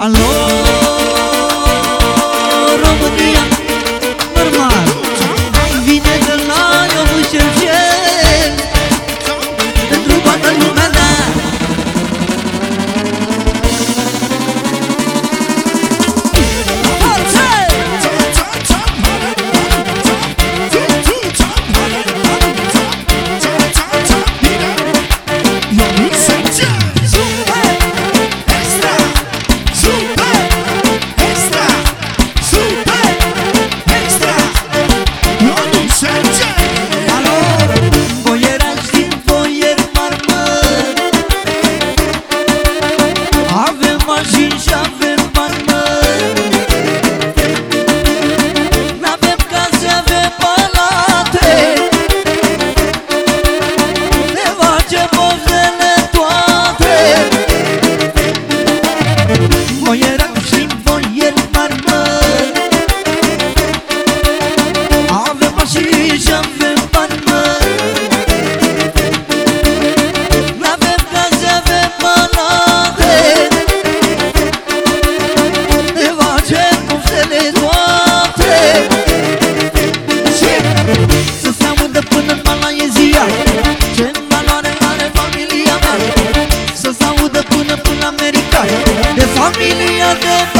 Alo, România, de